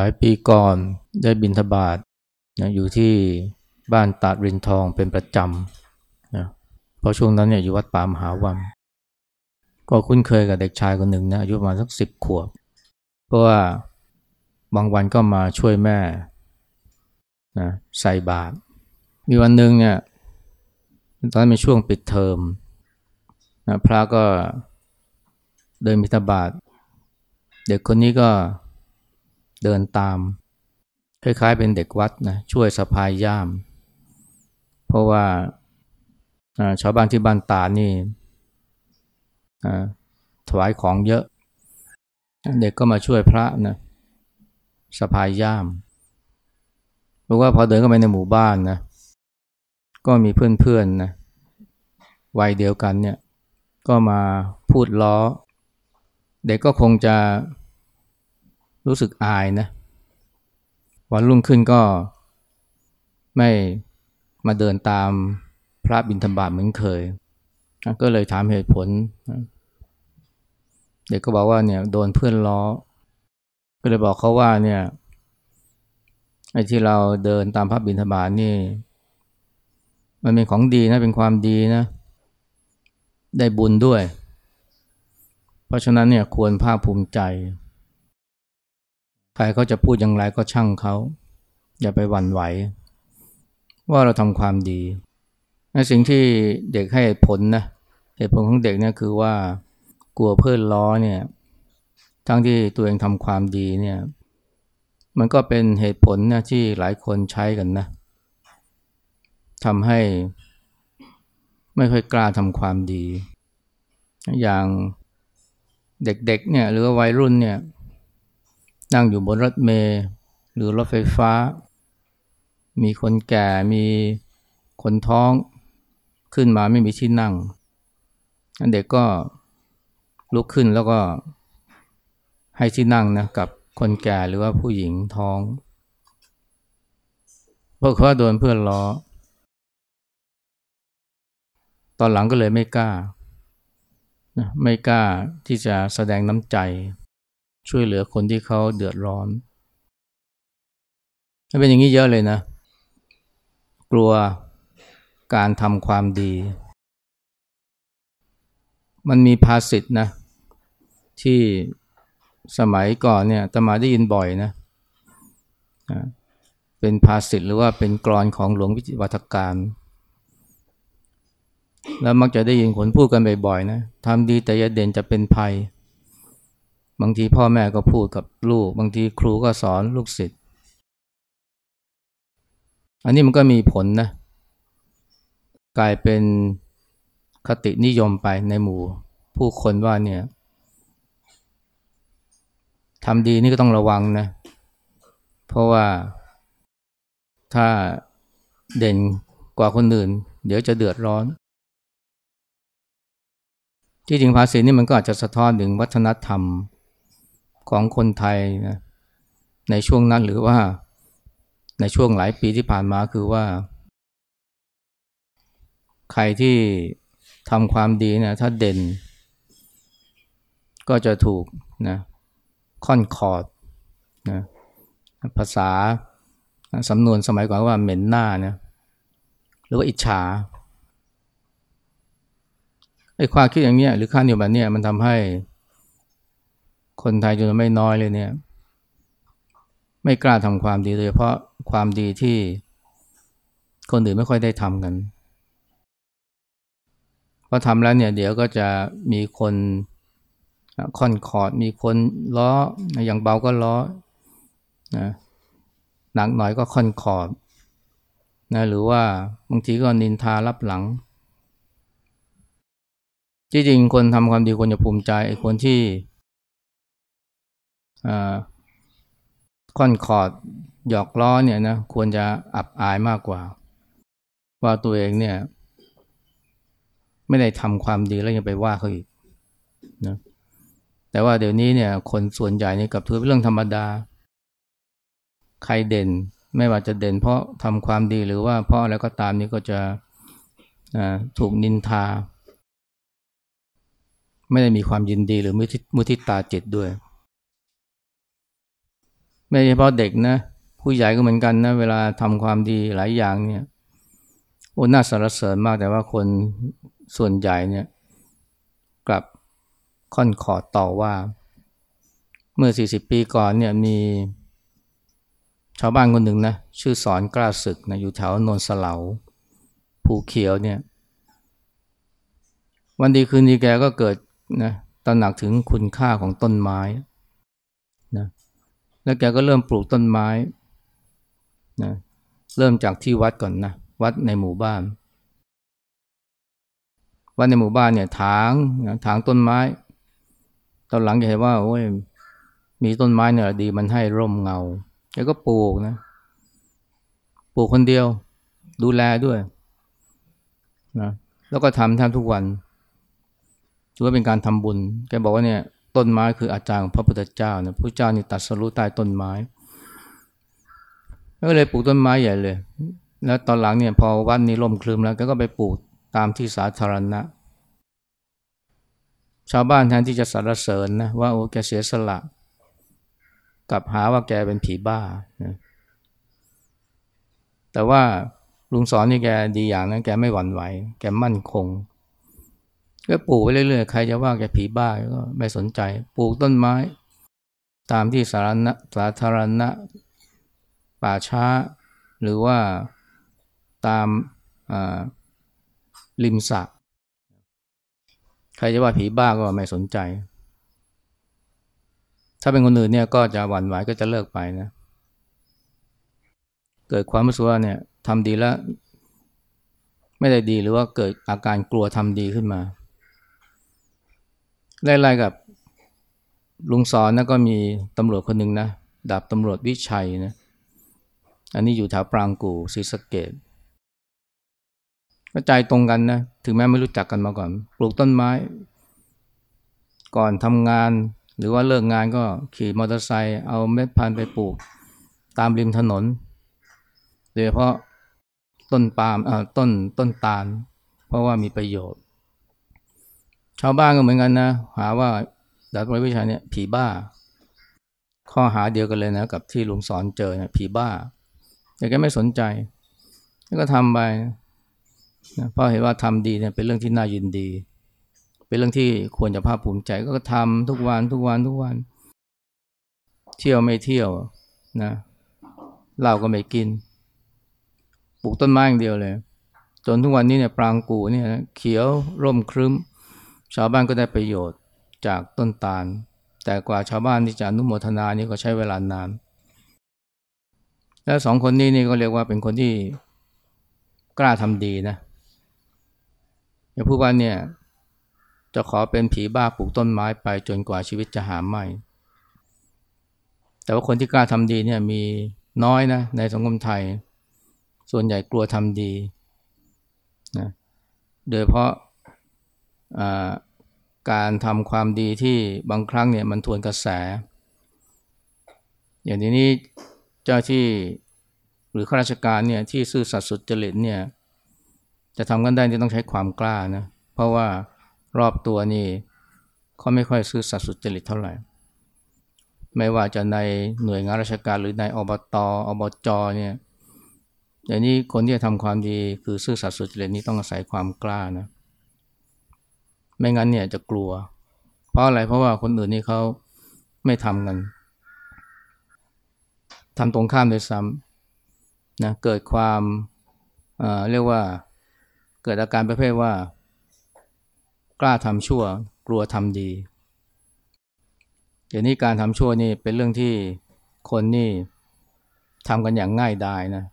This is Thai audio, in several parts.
ลายปีก่อนได้บินทบาทนะอยู่ที่บ้านตาดรินทองเป็นประจำนะเพราะช่วงนั้นเนี่ยอยู่วัดป่ามหาวันก็คุ้นเคยกับเด็กชายคนหนึ่งนะอายุประมาณสักสิบขวบ เพราะว่าบางวันก็มาช่วยแม่นะใส่บาตรมีวันหนึ่งเนี่ยตอนนั้นเป็นช่วงปิดเทอมนะพระก็เดินมิถบาท เด็กคนนี้ก็ เดินตาม คล้ายๆเป็นเด็กวัดนะช่วยสะพายย่าม เพราะว่าชาวบ้านที่บ้านตานี่ถวายของเยอะ เด็กก็มาช่วยพระนะสะพายย่ามราะว่าพอเดินเข้าไปในหมู่บ้านนะก็มีเพื่อนๆนะวัยเดียวกันเนี่ยก็มาพูดล้อ เด็กก็คงจะ รู้สึกอายนะ วันรุ่งขึ้นก็ไม่มาเดินตามพระบิณฑบาตเหมือนเคย ก็เลยถามเหตุผล เด็กก็บอกว่าเนี่ยโดนเพื่อนล้อ ก็เลยบอกเขาว่าเนี่ยไอ้ที่เราเดินตามพระบิณฑบาตนี่ มันเป็นของดีนะเป็นความดีนะ ได้บุญด้วย เพราะฉะนั้นเนี่ยควรภาคภูมิใจ รเขาจะพูดอย่างไรก็ช่างเขา อย่าไปหวั่นไหว ว่าเราทำความดีในสิ่งที่เด็กให้ผลนะเหตุผลของเด็กเนี่ยคือว่ากลัวเพื่อนล้อเนี่ยทั้งที่ตัวเองทำความดีเนี่ยมันก็เป็นเหตุผลนะที่หลายคนใช้กันนะทำให้ไม่ค่อยกล้าทำความดี อย่างเด็กๆเนี่ยหรือวัยรุ่นเนี่ย นั่งอยู่บนรถเมล์หรือรถไฟฟ้า มีคนแก่มีคนท้องขึ้นมาไม่มีที่นั่งเด็กก็ลุกขึ้นแล้วก็ให้ที่นั่งนะกับคนแก่หรือว่าผู้หญิงท้องเพราะเขาโดนเพื่อนล้อ ตอนหลังก็เลยไม่กล้า ไม่กล้าที่จะแสดงน้ำใจ ช่วยเหลือคนที่เขาเดือดร้อนถ้าเป็นอย่างนี้เยอะเลยนะ กลัวการทำความดี มันมีภาษิตนะ ที่สมัยก่อนเนี่ยตมาได้ยินบ่อยนะ เป็นภาษิตหรือว่าเป็นกรอนของหลวงวิจิวัฒการ แล้วมักจะได้ยินคนพูดกันบ่อยๆนะทำดีแต่อย่าเด่นจะเป็นภัย บางทีพ่อแม่ก็พูดกับลูก บางทีครูก็สอนลูกศิษย์อันนี้มันก็มีผลนะ กลายเป็นคตินิยมไปในหมู่ ผู้คนว่าเนี่ยทำดีนี่ก็ต้องระวังนะ เพราะว่าถ้าเด่นกว่าคนอื่น เดี๋ยวจะเดือดร้อน ที่จริงภาษีนี่มันก็อาจจะสะท้อนถึงวัฒนธรรม ของคนไทยนะในช่วงนั้นหรือว่าในช่วงหลายปีที่ผ่านมาคือว่า ใครที่ทำความดีนะถ้าเด่น ก็จะถูกนะค่อนคอดนะภาษาสำนวนสมัยก่อนว่าเหม็นหน้านะหรือว่าอิจฉาไอ้ความคิดอย่างนี้หรือค่านิยมแบบนี้มันทำให้ คนไทยจำนวนไม่น้อยเลยเนี่ย ไม่กล้าทำความดีโดยเฉพาะความดีที่คนอื่นไม่ค่อยได้ทำกันพอทำแล้วเนี่ย เดี๋ยวก็จะมีคนค่อนคอดมีคนล้ออย่างเบาก็ล้อนะหนักหน่อยก็ค่อนคอดนะหรือว่าบางทีก็นินทารับหลัง จริงๆคนทำความดีควรจะภูมิใจไอ้คนที่ ค่อนคอร์ดหยอกล้อเนี่ยนะควรจะอับอายมากกว่า ว่าตัวเองเนี่ย ไม่ได้ทำความดีแล้วยังไปว่าเขาอีกนะแต่ว่าเดี๋ยวนี้เนี่ย คนส่วนใหญ่นี่กับถือเป็นเรื่องธรรมดา ใครเด่นไม่ว่าจะเด่นเพราะทำความดีหรือว่าเพราะอะไรก็ตามนี่ก็จะถูกนินทา ไม่ได้มีความยินดีหรือมุทิตาจิตด้วย ไม่เฉพาะเด็กนะ ผู้ใหญ่ก็เหมือนกันนะ เวลาทำความดีหลายอย่างเนี่ยโอ้น่าสรรเสริญมากแต่ว่าคนส่วนใหญ่เนี่ย กลับค่อนขอต่อว่า เมื่อ 40 ปีก่อนเนี่ยมีชาวบ้านคนหนึ่งนะชื่อสอนกล้าศึกนะอยู่แถวนนสเหลาภูเขียวเนี่ย วันดีคืนดีแกก็เกิดนะตระหนักถึงคุณค่าของต้นไม้ แล้วแกก็เริ่มปลูกต้นไม้นะเริ่มจากที่วัดก่อนนะวัดในหมู่บ้าน วัดในหมู่บ้านเนี่ยถางนะถางต้นไม้ ตอนหลังจะเห็นว่าโอ้ยมีต้นไม้เนี่ยดีมันให้ร่มเงาแกก็ปลูกนะ ปลูกคนเดียว ดูแลด้วยนะแล้วก็ทำแทบทุกวันถือว่าเป็นการทำบุญ แกบอกว่าเนี่ย ต้นไม้คืออาจารย์ของพระพุทธเจ้านะพระเจ้านี่ตัดสรู้ใต้ต้นไม้ก็เลยปลูกต้นไม้ใหญ่เลย แล้วตอนหลังเนี่ยพอวัดนี้ล่มคลืมแล้วก็ไปปลูกตามที่สาธารณะ ชาวบ้านแทนที่จะสรรเสริญนะว่าโอ้แกเสียสละกลับหาว่าแกเป็นผีบ้านะแต่ว่าลุงสอนนี่แกดีอย่างนะแกไม่หวั่นไหว แกมั่นคง ก็ปลูกไปเรื่อยๆ ใครจะว่าแกผีบ้าก็ไม่สนใจ ปลูกต้นไม้ ตามที่สาธารณะสาธารณะ ป่าช้า หรือว่าตามริมสระใครจะว่าผีบ้าก็ไม่สนใจ ถ้าเป็นคนอื่นเนี่ยก็จะหวั่นไหวก็จะเลิกไปนะ เกิดความรู้สึกว่าเนี่ยทำดีแล้ว ไม่ได้ดีหรือว่าเกิดอาการกลัวทำดีขึ้นมา ไล่ๆกับลุงสอนนะก็มีตำรวจคนหนึ่งนะดาบตำรวจวิชัยนะอันนี้อยู่แถวปรางกูศรีสะเกดก็ใจตรงกันนะถึงแม้ไม่รู้จักกันมาก่อน ปลูกต้นไม้ ก่อนทำงาน หรือว่าเลิกงานก็ขี่มอเตอร์ไซค์เอาเม็ดพันธุ์ไปปลูก ตามริมถนนโดยเฉพาะต้นปาล์มต้นต้นตาล เพราะว่ามีประโยชน์ ชาวบ้านก็เหมือนกันนะ หาว่าดาบวิชัยเนี่ยผีบ้า ข้อหาเดียวกันเลยนะ กับที่ลุงสอนเจอเนี่ยผีบ้า แต่แกไม่สนใจก็ทำไปนะเพราะเห็นว่าทำดีเนี่ยเป็นเรื่องที่น่ายินดี เป็นเรื่องที่ควรจะภาคภูมิใจก็ทำทุกวันทุกวันทุกวัน เที่ยวไม่เที่ยวนะเหล้าก็ไม่กิน ปลูกต้นไม้อย่างเดียวเลย จนทุกวันนี้เนี่ยปรางกูเนี่ยเขียวร่มครึ้ม ชาวบ้านก็ได้ประโยชน์จากต้นตาล แต่กว่าชาวบ้านที่จะอนุโมทนานี่ก็ใช้เวลานาน และสองคนนี้นี่ก็เรียกว่าเป็นคนที่กล้าทำดีนะอย่าพูดว่าเนี่ยจะขอเป็นผีบ้าปลูกต้นไม้ไปจนกว่าชีวิตจะหาไม่ แต่ว่าคนที่กล้าทำดีเนี่ยมีน้อยนะในสังคมไทย ส่วนใหญ่กลัวทำดีนะโดยเพราะ การทำความดีที่บางครั้งเนี่ยมันทวนกระแส อย่างนี้นี่เจ้าที่หรือข้าราชการเนี่ยที่ซื่อสัตย์สุจริตเนี่ยจะทำกันได้ที่ต้องใช้ความกล้านะเพราะว่ารอบตัวนี่เขาไม่ค่อยซื่อสัตย์สุจริตเท่าไหร่ ไม่ว่าจะในหน่วยงานราชการหรือในอบตอบจเนี่ยอย่างนี้คนที่จะทำความดีคือซื่อสัตย์สุจริตนี้ต้องอาศัยความกล้านะ ไม่งั้นเนี่ยจะกลัว เพราะอะไรเพราะว่าคนอื่นนี่เขาไม่ทำกันทำตรงข้ามโดยซ้ำนะเกิดความเเรียกว่าเกิดอาการประเภทว่า กล้าทำชั่ว กลัวทำดีอย่างนี้การทำชั่วนี่เป็นเรื่องที่คนนี่ทำกันอย่างง่ายดายนะ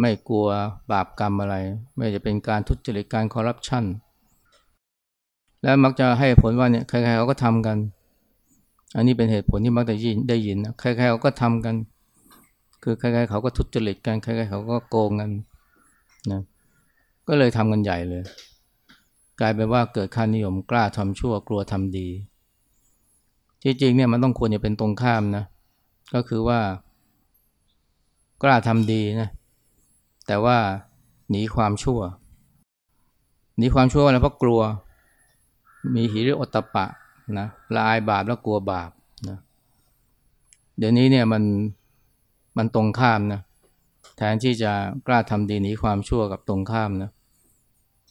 ไม่กลัวบาปกรรมอะไร ไม่จะเป็นการทุจริตการคอร์รัปชัน แล้วมักจะให้ผลว่าเนี่ยใครๆเขาก็ทำกัน อันนี้เป็นเหตุผลที่มักจะยินได้ยินนะใครๆเขาก็ทำกัน คือใครๆเขาก็ทุจริตกันใครๆเขาก็โกงกันนะก็เลยทำกันใหญ่เลย กลายเป็นว่าเกิดค่านิยมกล้าทำชั่วกลัวทำดี ที่จริงเนี่ยมันต้องควรจะเป็นตรงข้ามนะ ก็คือว่ากล้าทำดีนะแต่ว่าหนีความชั่ว หนีความชั่วอะไรเพราะกลัว มีหิริโอตปะนะละอายบาปแล้วกลัวบาปนะเดี๋ยวนี้เนี่ยมันมันตรงข้ามนะแทนที่จะกล้าทำดีหนีความชั่วกับตรงข้ามนะ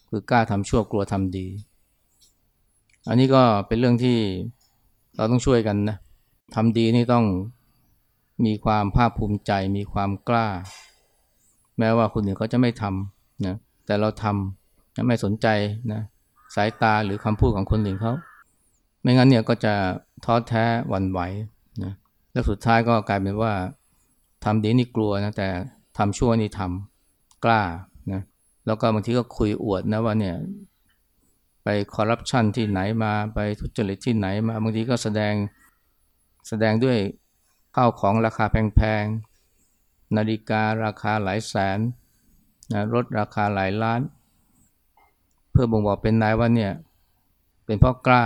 คือกล้าทำชั่วกลัวทำดี อันนี้ก็เป็นเรื่องที่เราต้องช่วยกันนะทำดีนี่ต้องมีความภาคภูมิใจ มีความกล้า แม้ว่าคนอื่นเขาจะไม่ทำนะแต่เราทำไม่สนใจนะ สายตาหรือคำพูดของคนอื่นเขา ไม่งั้นเนี่ยก็จะท้อแท้หวั่นไหวนะแล้วสุดท้ายก็กลายเป็นว่าทำดีนี่กลัวนะแต่ทำชั่วนี่ทำกล้านะแล้วก็บางทีก็คุยอวดนะว่าเนี่ยไปคอร์รัปชันที่ไหนมาไปทุจริตที่ไหนมาบางทีก็แสดงแสดงด้วยข้าวของราคาแพงๆนาฬิการาคาหลายแสนนะรถราคาหลายล้าน เพื่อบ่งบอกเป็นนายว่าเนี่ยเป็นเพราะกล้า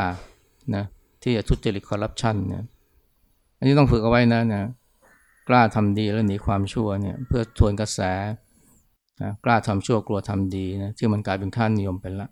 นะที่จะทุจริตคอร์รัปชันเนี่ยอันนี้ต้องฝึกเอาไว้นะนะกล้าทำดีแล้วหนีความชั่วเนี่ยเพื่อทวนกระแสนะกล้าทำชั่วกลัวทำดีนะที่มันกลายเป็นค่านิยมไปละ